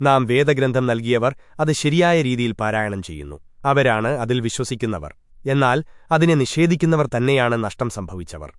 നാം വേദഗ്രന്ഥം നൽകിയവർ അത് ശരിയായ രീതിയിൽ പാരായണം ചെയ്യുന്നു. അവരാണ് അതിൽ വിശ്വസിക്കുന്നവർ. എന്നാൽ അതിനെ നിഷേധിക്കുന്നവർ തന്നെയാണ് നഷ്ടം സംഭവിച്ചവർ.